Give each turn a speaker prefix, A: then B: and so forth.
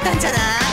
A: ったんじゃない？